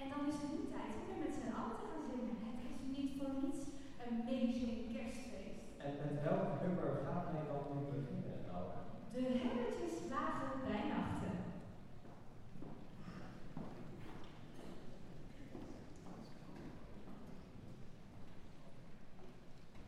En dan is het nu tijd om weer met zijn allen te gaan zingen. Het is niet voor niets een beetje